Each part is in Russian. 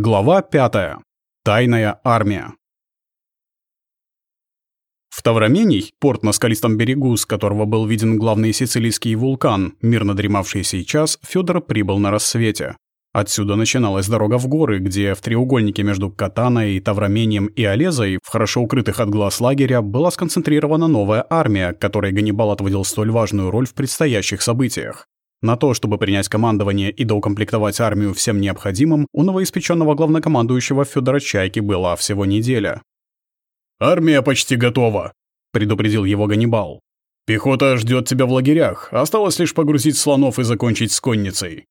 Глава 5. Тайная армия. В Таврамений, порт на скалистом берегу, с которого был виден главный сицилийский вулкан, мирно дремавший сейчас, Фёдор прибыл на рассвете. Отсюда начиналась дорога в горы, где в треугольнике между Катаной, Таврамением и Олезой, в хорошо укрытых от глаз лагеря, была сконцентрирована новая армия, которой Ганнибал отводил столь важную роль в предстоящих событиях. На то, чтобы принять командование и доукомплектовать армию всем необходимым, у новоиспеченного главнокомандующего Федора Чайки была всего неделя. «Армия почти готова», — предупредил его Ганнибал. «Пехота ждет тебя в лагерях. Осталось лишь погрузить слонов и закончить с конницей».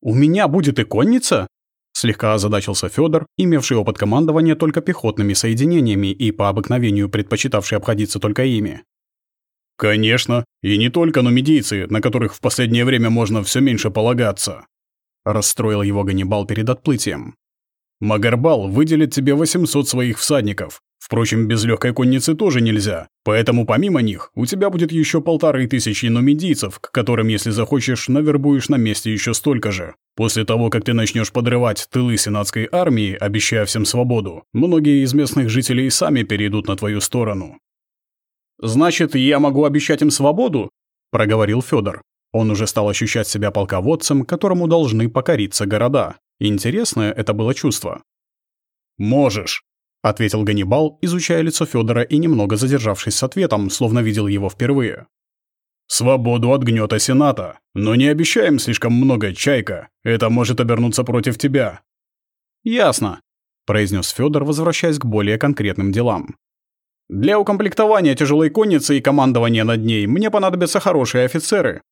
«У меня будет и конница?» Слегка озадачился Федор, имевший опыт командования только пехотными соединениями и по обыкновению предпочитавший обходиться только ими. «Конечно. И не только нумидийцы, на которых в последнее время можно все меньше полагаться», — расстроил его Ганнибал перед отплытием. «Магарбал выделит тебе 800 своих всадников. Впрочем, без легкой конницы тоже нельзя, поэтому помимо них у тебя будет еще полторы тысячи нумидийцев, к которым, если захочешь, навербуешь на месте еще столько же. После того, как ты начнешь подрывать тылы сенатской армии, обещая всем свободу, многие из местных жителей сами перейдут на твою сторону. «Значит, я могу обещать им свободу?» – проговорил Федор. Он уже стал ощущать себя полководцем, которому должны покориться города. Интересное это было чувство. «Можешь», — ответил Ганнибал, изучая лицо Федора и немного задержавшись с ответом, словно видел его впервые. «Свободу от гнета Сената. Но не обещаем слишком много, Чайка. Это может обернуться против тебя». «Ясно», — произнес Федор, возвращаясь к более конкретным делам. Для укомплектования тяжелой конницы и командования над ней мне понадобятся хорошие офицеры.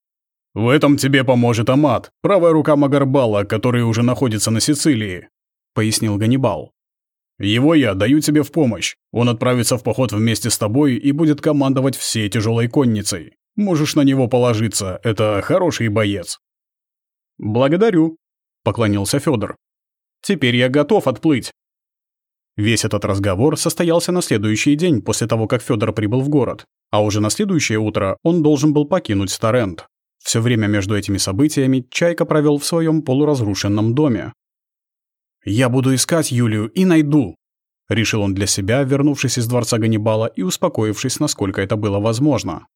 В этом тебе поможет Амат, правая рука Магарбала, который уже находится на Сицилии, пояснил Ганнибал. Его я даю тебе в помощь. Он отправится в поход вместе с тобой и будет командовать всей тяжелой конницей. Можешь на него положиться, это хороший боец. Благодарю, поклонился Федор. Теперь я готов отплыть. Весь этот разговор состоялся на следующий день после того, как Федор прибыл в город, а уже на следующее утро он должен был покинуть Старент. Все время между этими событиями Чайка провел в своем полуразрушенном доме. «Я буду искать Юлию и найду», — решил он для себя, вернувшись из дворца Ганнибала и успокоившись, насколько это было возможно.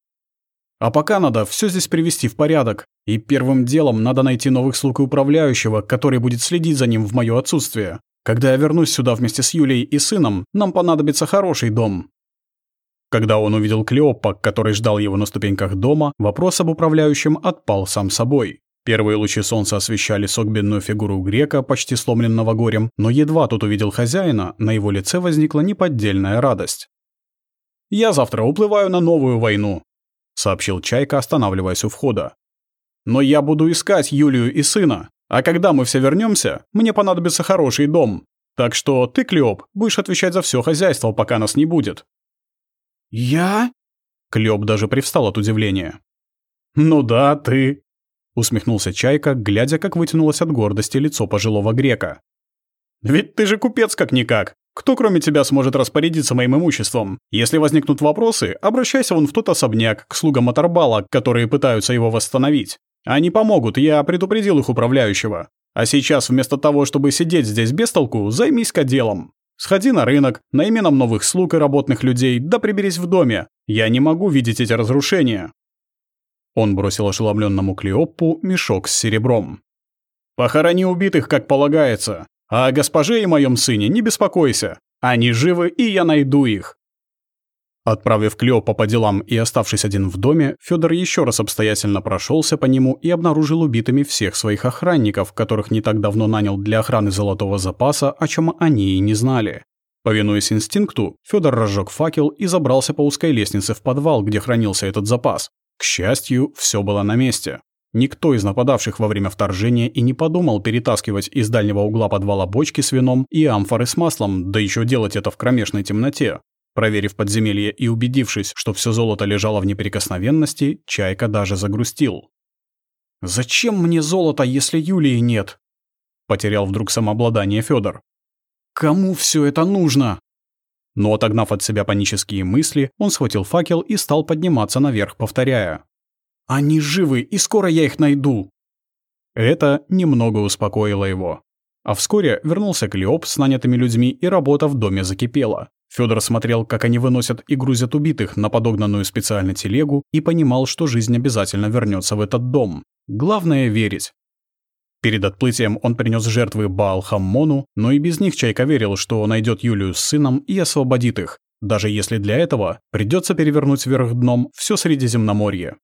«А пока надо все здесь привести в порядок, и первым делом надо найти новых слуг и управляющего, который будет следить за ним в мое отсутствие. Когда я вернусь сюда вместе с Юлей и сыном, нам понадобится хороший дом». Когда он увидел Клеопа, который ждал его на ступеньках дома, вопрос об управляющем отпал сам собой. Первые лучи солнца освещали согбенную фигуру грека, почти сломленного горем, но едва тот увидел хозяина, на его лице возникла неподдельная радость. «Я завтра уплываю на новую войну», — сообщил Чайка, останавливаясь у входа. «Но я буду искать Юлию и сына. А когда мы все вернемся, мне понадобится хороший дом. Так что ты, Клеоп, будешь отвечать за все хозяйство, пока нас не будет». «Я?» Клеоп даже привстал от удивления. «Ну да, ты», — усмехнулся Чайка, глядя, как вытянулось от гордости лицо пожилого грека. «Ведь ты же купец как-никак. Кто кроме тебя сможет распорядиться моим имуществом? Если возникнут вопросы, обращайся вон в тот особняк, к слугам Аторбала, которые пытаются его восстановить. Они помогут, я предупредил их управляющего. А сейчас вместо того, чтобы сидеть здесь без толку, займись-ка делом. Сходи на рынок, найми нам новых слуг и работных людей, да приберись в доме. Я не могу видеть эти разрушения». Он бросил ошеломленному Клеоппу мешок с серебром. «Похорони убитых, как полагается. А госпоже и моем сыне не беспокойся. Они живы, и я найду их. Отправив Клеопа по делам и оставшись один в доме, Федор еще раз обстоятельно прошелся по нему и обнаружил убитыми всех своих охранников, которых не так давно нанял для охраны золотого запаса, о чем они и не знали. Повинуясь инстинкту, Федор разжег факел и забрался по узкой лестнице в подвал, где хранился этот запас. К счастью, все было на месте. Никто из нападавших во время вторжения и не подумал перетаскивать из дальнего угла подвала бочки с вином и амфоры с маслом, да еще делать это в кромешной темноте. Проверив подземелье и убедившись, что все золото лежало в неприкосновенности, Чайка даже загрустил. «Зачем мне золото, если Юлии нет?» Потерял вдруг самообладание Федор. «Кому все это нужно?» Но отогнав от себя панические мысли, он схватил факел и стал подниматься наверх, повторяя. «Они живы, и скоро я их найду!» Это немного успокоило его. А вскоре вернулся Клеоп с нанятыми людьми, и работа в доме закипела. Федор смотрел, как они выносят и грузят убитых на подогнанную специально телегу и понимал, что жизнь обязательно вернется в этот дом. Главное — верить. Перед отплытием он принес жертвы Баал-Хаммону, но и без них Чайка верил, что найдет Юлию с сыном и освободит их, даже если для этого придется перевернуть вверх дном все Средиземноморье.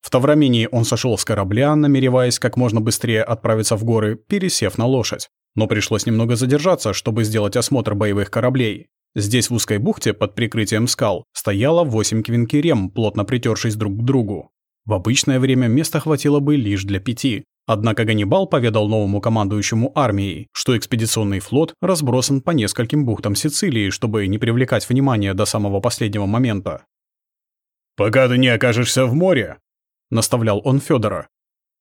В Таврамении он сошел с корабля, намереваясь как можно быстрее отправиться в горы, пересев на лошадь. Но пришлось немного задержаться, чтобы сделать осмотр боевых кораблей. Здесь, в узкой бухте, под прикрытием скал, стояло восемь квинкерем, плотно притершись друг к другу. В обычное время места хватило бы лишь для пяти. Однако Ганнибал поведал новому командующему армией, что экспедиционный флот разбросан по нескольким бухтам Сицилии, чтобы не привлекать внимания до самого последнего момента. «Пока ты не окажешься в море», — наставлял он Федора,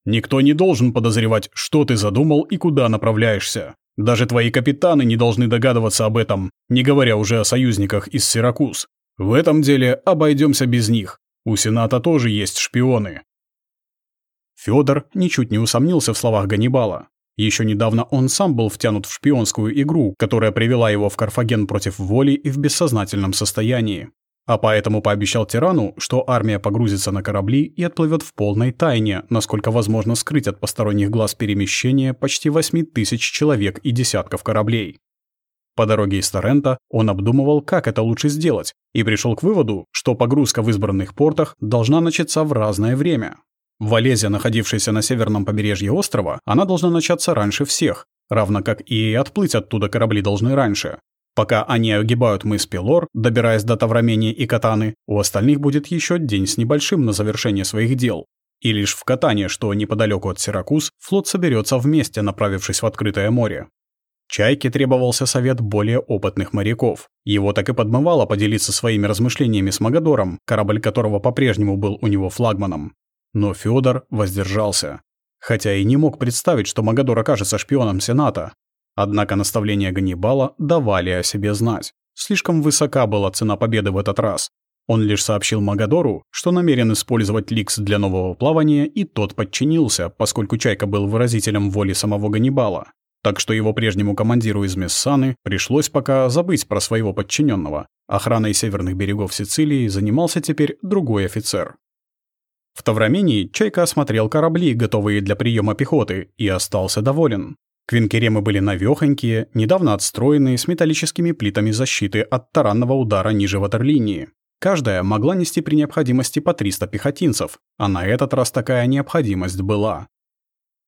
«никто не должен подозревать, что ты задумал и куда направляешься. Даже твои капитаны не должны догадываться об этом, не говоря уже о союзниках из Сиракуз. В этом деле обойдемся без них. У Сената тоже есть шпионы. Федор ничуть не усомнился в словах Ганнибала. Еще недавно он сам был втянут в шпионскую игру, которая привела его в Карфаген против воли и в бессознательном состоянии а поэтому пообещал тирану, что армия погрузится на корабли и отплывет в полной тайне, насколько возможно скрыть от посторонних глаз перемещение почти 8 тысяч человек и десятков кораблей. По дороге из Торрента он обдумывал, как это лучше сделать, и пришел к выводу, что погрузка в избранных портах должна начаться в разное время. В Валезе, находившейся на северном побережье острова, она должна начаться раньше всех, равно как и отплыть оттуда корабли должны раньше, Пока они огибают мыс Пелор, добираясь до Таврамения и Катаны, у остальных будет еще день с небольшим на завершение своих дел. И лишь в Катане, что неподалеку от Сиракуз, флот соберется вместе, направившись в открытое море. Чайке требовался совет более опытных моряков. Его так и подмывало поделиться своими размышлениями с Магадором, корабль которого по-прежнему был у него флагманом. Но Федор воздержался. Хотя и не мог представить, что Магадор окажется шпионом Сената. Однако наставления Ганнибала давали о себе знать. Слишком высока была цена победы в этот раз. Он лишь сообщил Магадору, что намерен использовать Ликс для нового плавания, и тот подчинился, поскольку Чайка был выразителем воли самого Ганнибала. Так что его прежнему командиру из Мессаны пришлось пока забыть про своего подчиненного. Охраной северных берегов Сицилии занимался теперь другой офицер. В Таврамении Чайка осмотрел корабли, готовые для приема пехоты, и остался доволен. Квинкеремы были навёхонькие, недавно отстроенные с металлическими плитами защиты от таранного удара ниже ватерлинии. Каждая могла нести при необходимости по 300 пехотинцев, а на этот раз такая необходимость была.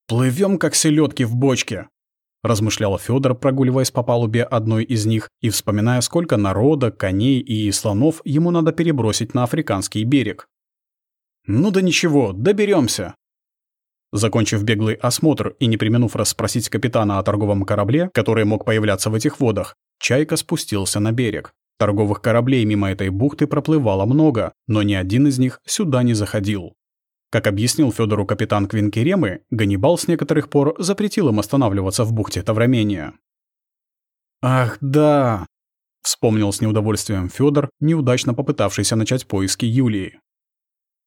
«Плывем, как селедки в бочке», — размышлял Федор, прогуливаясь по палубе одной из них и вспоминая, сколько народа, коней и слонов ему надо перебросить на африканский берег. «Ну да ничего, доберемся. Закончив беглый осмотр и не применув расспросить капитана о торговом корабле, который мог появляться в этих водах, Чайка спустился на берег. Торговых кораблей мимо этой бухты проплывало много, но ни один из них сюда не заходил. Как объяснил Федору капитан Квинкеремы, Ганнибал с некоторых пор запретил им останавливаться в бухте Таврамения. «Ах, да!» — вспомнил с неудовольствием Федор, неудачно попытавшийся начать поиски Юлии.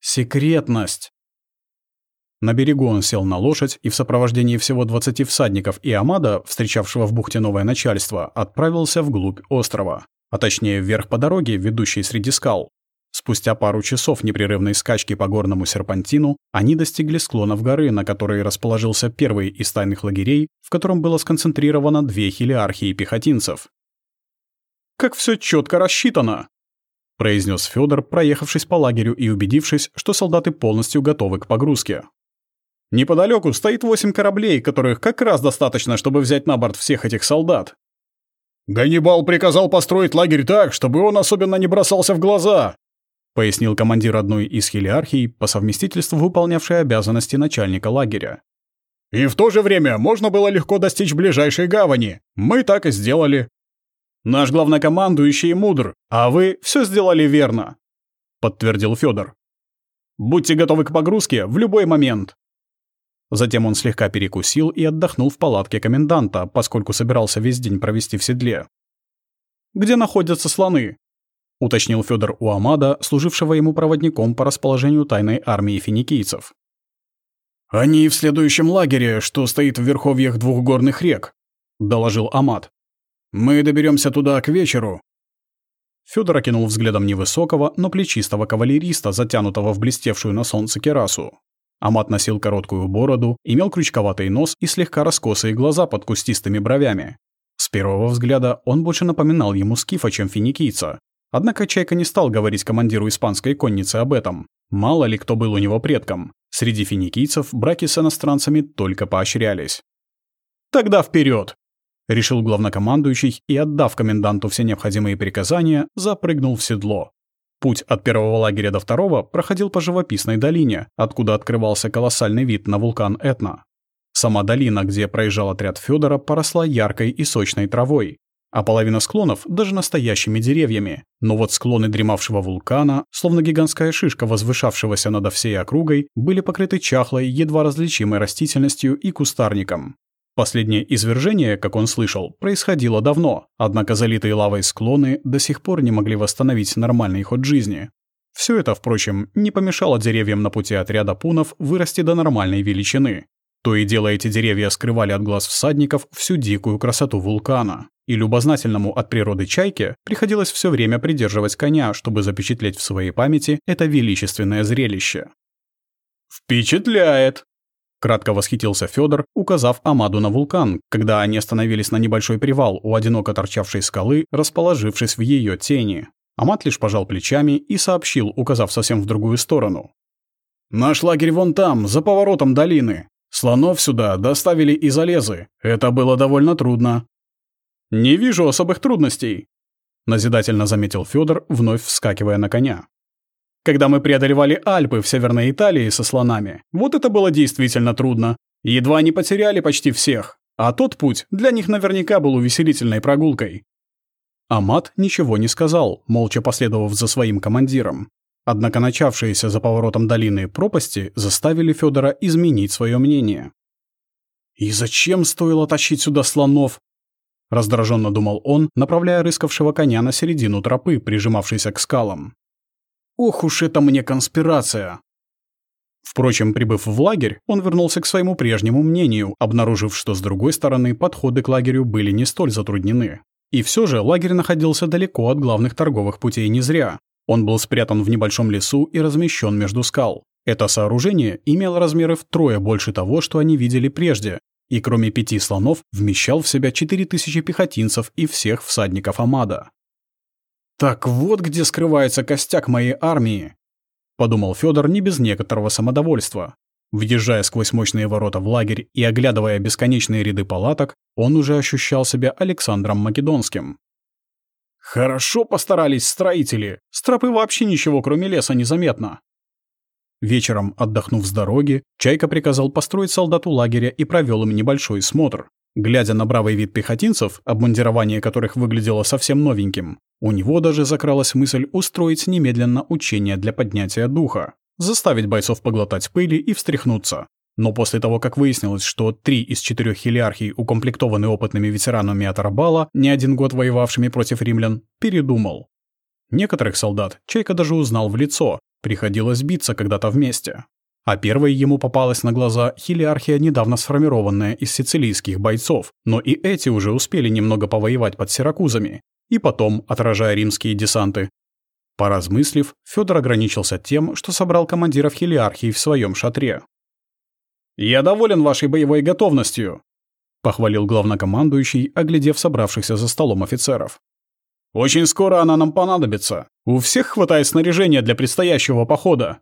«Секретность!» На берегу он сел на лошадь и в сопровождении всего 20 всадников и Амада, встречавшего в бухте новое начальство, отправился вглубь острова, а точнее вверх по дороге, ведущей среди скал. Спустя пару часов непрерывной скачки по горному серпантину они достигли склонов горы, на которой расположился первый из тайных лагерей, в котором было сконцентрировано две хилиархии пехотинцев. «Как все четко рассчитано!» — произнес Федор, проехавшись по лагерю и убедившись, что солдаты полностью готовы к погрузке. Неподалеку стоит восемь кораблей, которых как раз достаточно, чтобы взять на борт всех этих солдат. «Ганнибал приказал построить лагерь так, чтобы он особенно не бросался в глаза», пояснил командир одной из хелиархий, по совместительству выполнявшей обязанности начальника лагеря. «И в то же время можно было легко достичь ближайшей гавани. Мы так и сделали». «Наш главнокомандующий мудр, а вы все сделали верно», подтвердил Федор. «Будьте готовы к погрузке в любой момент». Затем он слегка перекусил и отдохнул в палатке коменданта, поскольку собирался весь день провести в седле. «Где находятся слоны?» — уточнил Федор у Амада, служившего ему проводником по расположению тайной армии финикийцев. «Они в следующем лагере, что стоит в верховьях двух горных рек», — доложил Амат. «Мы доберемся туда к вечеру». Федор окинул взглядом невысокого, но плечистого кавалериста, затянутого в блестевшую на солнце керасу. Амат носил короткую бороду, имел крючковатый нос и слегка раскосые глаза под кустистыми бровями. С первого взгляда он больше напоминал ему скифа, чем финикийца. Однако Чайка не стал говорить командиру испанской конницы об этом. Мало ли кто был у него предком. Среди финикийцев браки с иностранцами только поощрялись. «Тогда вперед! решил главнокомандующий и, отдав коменданту все необходимые приказания, запрыгнул в седло. Путь от первого лагеря до второго проходил по живописной долине, откуда открывался колоссальный вид на вулкан Этна. Сама долина, где проезжал отряд Федора, поросла яркой и сочной травой, а половина склонов даже настоящими деревьями. Но вот склоны дремавшего вулкана, словно гигантская шишка, возвышавшегося над всей округой, были покрыты чахлой, едва различимой растительностью и кустарником. Последнее извержение, как он слышал, происходило давно, однако залитые лавой склоны до сих пор не могли восстановить нормальный ход жизни. Все это, впрочем, не помешало деревьям на пути отряда пунов вырасти до нормальной величины. То и дело эти деревья скрывали от глаз всадников всю дикую красоту вулкана. И любознательному от природы чайке приходилось все время придерживать коня, чтобы запечатлеть в своей памяти это величественное зрелище. «Впечатляет!» Кратко восхитился Федор, указав Амаду на вулкан, когда они остановились на небольшой привал у одиноко торчавшей скалы, расположившись в ее тени. Амад лишь пожал плечами и сообщил, указав совсем в другую сторону. «Наш лагерь вон там, за поворотом долины. Слонов сюда доставили из Олезы. Это было довольно трудно». «Не вижу особых трудностей», — назидательно заметил Федор, вновь вскакивая на коня. «Когда мы преодолевали Альпы в Северной Италии со слонами, вот это было действительно трудно. Едва не потеряли почти всех. А тот путь для них наверняка был увеселительной прогулкой». Амат ничего не сказал, молча последовав за своим командиром. Однако начавшиеся за поворотом долины пропасти заставили Федора изменить свое мнение. «И зачем стоило тащить сюда слонов?» Раздраженно думал он, направляя рыскавшего коня на середину тропы, прижимавшейся к скалам. «Ох уж это мне конспирация!» Впрочем, прибыв в лагерь, он вернулся к своему прежнему мнению, обнаружив, что с другой стороны подходы к лагерю были не столь затруднены. И все же лагерь находился далеко от главных торговых путей не зря. Он был спрятан в небольшом лесу и размещен между скал. Это сооружение имело размеры втрое больше того, что они видели прежде, и кроме пяти слонов вмещал в себя четыре тысячи пехотинцев и всех всадников Амада. «Так вот где скрывается костяк моей армии», — подумал Федор не без некоторого самодовольства. Въезжая сквозь мощные ворота в лагерь и оглядывая бесконечные ряды палаток, он уже ощущал себя Александром Македонским. Хорошо постарались строители. С вообще ничего, кроме леса, не заметно. Вечером, отдохнув с дороги, Чайка приказал построить солдату лагеря и провел им небольшой смотр. Глядя на бравый вид пехотинцев, обмундирование которых выглядело совсем новеньким, у него даже закралась мысль устроить немедленно учение для поднятия духа, заставить бойцов поглотать пыли и встряхнуться. Но после того, как выяснилось, что три из четырех хилиархий укомплектованы опытными ветеранами от Арбала, не один год воевавшими против римлян, передумал. Некоторых солдат Чайка даже узнал в лицо, приходилось биться когда-то вместе. А первой ему попалась на глаза хилиархия, недавно сформированная из сицилийских бойцов, но и эти уже успели немного повоевать под Сиракузами, и потом, отражая римские десанты. Поразмыслив, Федор ограничился тем, что собрал командиров хилиархии в своем шатре. «Я доволен вашей боевой готовностью», — похвалил главнокомандующий, оглядев собравшихся за столом офицеров. «Очень скоро она нам понадобится. У всех хватает снаряжения для предстоящего похода».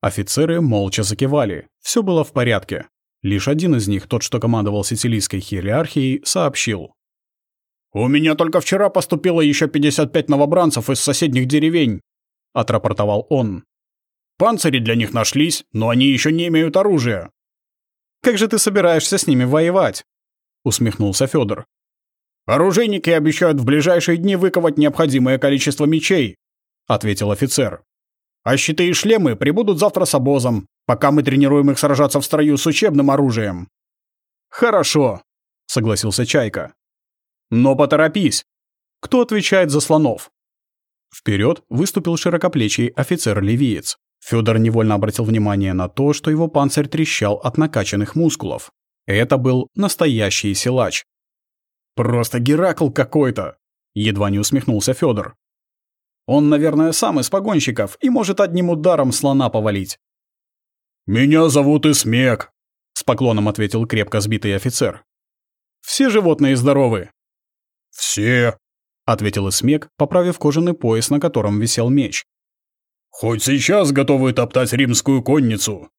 Офицеры молча закивали. Все было в порядке. Лишь один из них, тот, что командовал сицилийской хиерархией, сообщил. «У меня только вчера поступило еще 55 новобранцев из соседних деревень», — отрапортовал он. «Панцири для них нашлись, но они еще не имеют оружия. Как же ты собираешься с ними воевать?» — усмехнулся Федор. «Оружейники обещают в ближайшие дни выковать необходимое количество мечей», — ответил офицер. «А щиты и шлемы прибудут завтра с обозом, пока мы тренируем их сражаться в строю с учебным оружием». «Хорошо», — согласился Чайка. «Но поторопись. Кто отвечает за слонов?» Вперед выступил широкоплечий офицер-ливиец. Федор невольно обратил внимание на то, что его панцирь трещал от накачанных мускулов. Это был настоящий силач. «Просто Геракл какой-то!» — едва не усмехнулся Федор. «Он, наверное, сам из погонщиков и может одним ударом слона повалить». «Меня зовут Исмек», — с поклоном ответил крепко сбитый офицер. «Все животные здоровы?» «Все», — ответил Исмек, поправив кожаный пояс, на котором висел меч. «Хоть сейчас готовы топтать римскую конницу».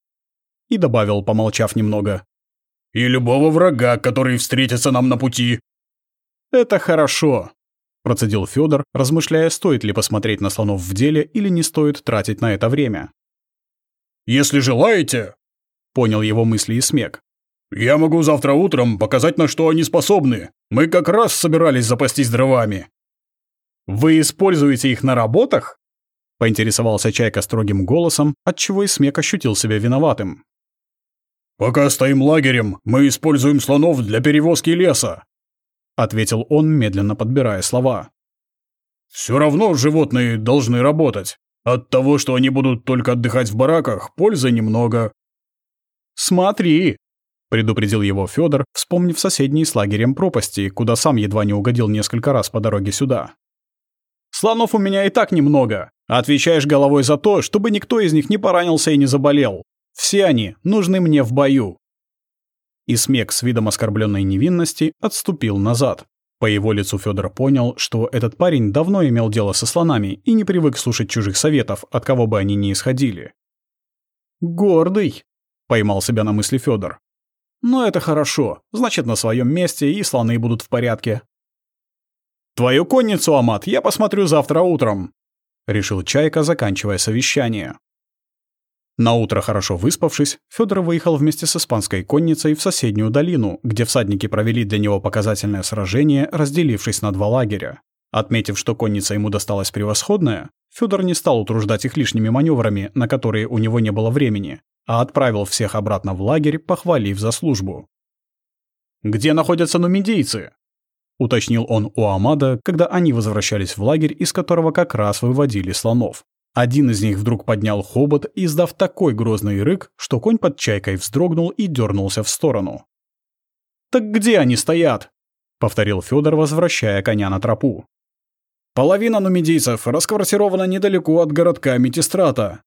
И добавил, помолчав немного. «И любого врага, который встретится нам на пути». «Это хорошо», — процедил Федор, размышляя, стоит ли посмотреть на слонов в деле или не стоит тратить на это время. «Если желаете», — понял его мысли и смех. «Я могу завтра утром показать, на что они способны. Мы как раз собирались запастись дровами». «Вы используете их на работах?» — поинтересовался Чайка строгим голосом, отчего и смех ощутил себя виноватым. «Пока стоим лагерем, мы используем слонов для перевозки леса», — ответил он, медленно подбирая слова. «Все равно животные должны работать. От того, что они будут только отдыхать в бараках, пользы немного». «Смотри!» — предупредил его Федор, вспомнив соседние с лагерем пропасти, куда сам едва не угодил несколько раз по дороге сюда. «Слонов у меня и так немного. Отвечаешь головой за то, чтобы никто из них не поранился и не заболел. Все они нужны мне в бою». И смех с видом оскорбленной невинности отступил назад. По его лицу Федор понял, что этот парень давно имел дело со слонами и не привык слушать чужих советов, от кого бы они ни исходили. «Гордый», — поймал себя на мысли Федор. «Но это хорошо, значит, на своем месте и слоны будут в порядке». «Твою конницу, Амат, я посмотрю завтра утром», — решил Чайка, заканчивая совещание. На утро хорошо выспавшись, Федор выехал вместе с испанской конницей в соседнюю долину, где всадники провели для него показательное сражение, разделившись на два лагеря. Отметив, что конница ему досталась превосходная, Федор не стал утруждать их лишними маневрами, на которые у него не было времени, а отправил всех обратно в лагерь, похвалив за службу. «Где находятся нумидийцы?» — уточнил он у Амада, когда они возвращались в лагерь, из которого как раз выводили слонов. Один из них вдруг поднял хобот, издав такой грозный рык, что конь под чайкой вздрогнул и дернулся в сторону. «Так где они стоят?» — повторил Федор, возвращая коня на тропу. «Половина нумидийцев расквартирована недалеко от городка Метистрата», —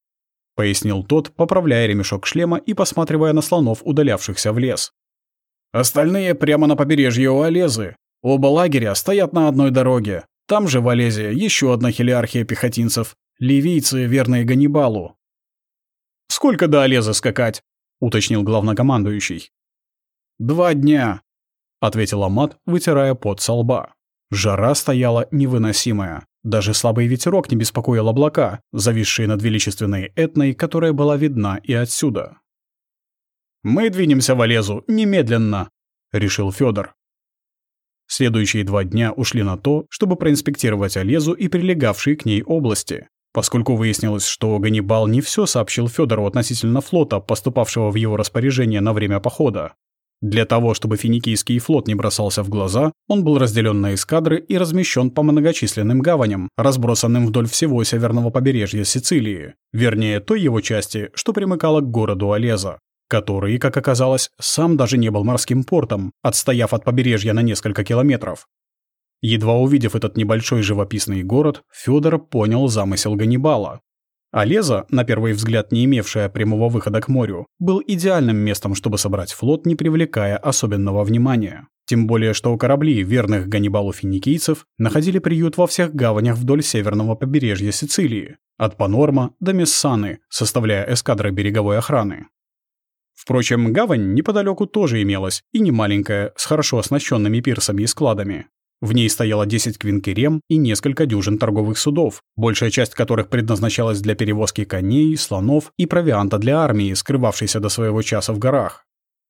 пояснил тот, поправляя ремешок шлема и посматривая на слонов, удалявшихся в лес. «Остальные прямо на побережье у Олезы. Оба лагеря стоят на одной дороге. Там же в Олезе еще одна хелиархия пехотинцев, Ливийцы, верные Ганнибалу. «Сколько до Олеза скакать?» — уточнил главнокомандующий. «Два дня», — ответил Амат, вытирая пот со лба. Жара стояла невыносимая. Даже слабый ветерок не беспокоил облака, зависшие над величественной Этной, которая была видна и отсюда. «Мы двинемся в Олезу немедленно», — решил Федор. Следующие два дня ушли на то, чтобы проинспектировать Олезу и прилегавшие к ней области. Поскольку выяснилось, что Ганнибал не все сообщил Федору относительно флота, поступавшего в его распоряжение на время похода. Для того, чтобы финикийский флот не бросался в глаза, он был разделен на эскадры и размещен по многочисленным гаваням, разбросанным вдоль всего северного побережья Сицилии, вернее, той его части, что примыкала к городу Олеза, который, как оказалось, сам даже не был морским портом, отстояв от побережья на несколько километров. Едва увидев этот небольшой живописный город, Федор понял замысел Ганнибала. Олеза, на первый взгляд не имевшая прямого выхода к морю, был идеальным местом, чтобы собрать флот, не привлекая особенного внимания. Тем более, что корабли верных Ганнибалу финикийцев находили приют во всех гаванях вдоль северного побережья Сицилии, от Панорма до Мессаны, составляя эскадры береговой охраны. Впрочем, гавань неподалеку тоже имелась, и не маленькая, с хорошо оснащенными пирсами и складами. В ней стояло 10 квинкерем и несколько дюжин торговых судов, большая часть которых предназначалась для перевозки коней, слонов и провианта для армии, скрывавшейся до своего часа в горах.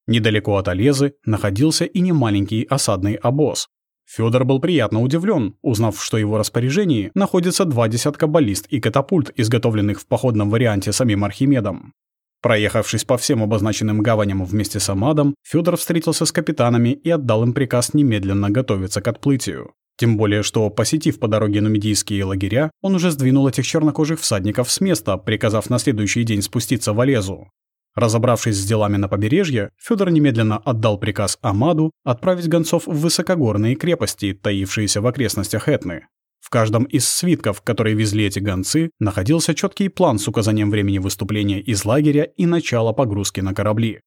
Недалеко от Олезы находился и немаленький осадный обоз. Федор был приятно удивлен, узнав, что в его распоряжении находится два десятка баллист и катапульт, изготовленных в походном варианте самим Архимедом. Проехавшись по всем обозначенным гаваням вместе с Амадом, Федор встретился с капитанами и отдал им приказ немедленно готовиться к отплытию. Тем более, что, посетив по дороге нумидийские лагеря, он уже сдвинул этих чернокожих всадников с места, приказав на следующий день спуститься в Олезу. Разобравшись с делами на побережье, Федор немедленно отдал приказ Амаду отправить гонцов в высокогорные крепости, таившиеся в окрестностях Этны. В каждом из свитков, которые везли эти гонцы, находился четкий план с указанием времени выступления из лагеря и начала погрузки на корабли.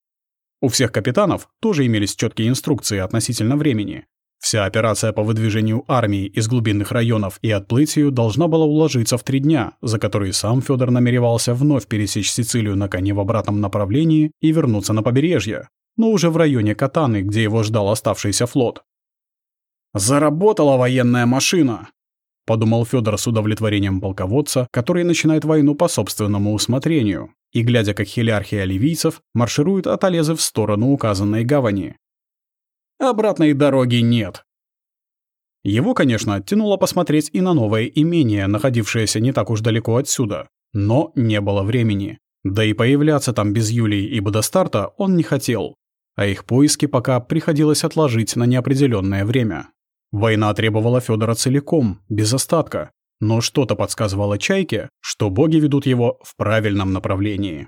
У всех капитанов тоже имелись четкие инструкции относительно времени. Вся операция по выдвижению армии из глубинных районов и отплытию должна была уложиться в три дня, за которые сам Федор намеревался вновь пересечь Сицилию на коне в обратном направлении и вернуться на побережье, но уже в районе Катаны, где его ждал оставшийся флот. «Заработала военная машина!» — подумал Федор с удовлетворением полководца, который начинает войну по собственному усмотрению, и, глядя, как хилярхи оливийцев маршируют от Олезы в сторону указанной гавани. Обратной дороги нет. Его, конечно, тянуло посмотреть и на новое имение, находившееся не так уж далеко отсюда, но не было времени. Да и появляться там без Юлии и Бодостарта он не хотел, а их поиски пока приходилось отложить на неопределенное время. Война требовала Федора целиком, без остатка, но что-то подсказывало Чайке, что боги ведут его в правильном направлении.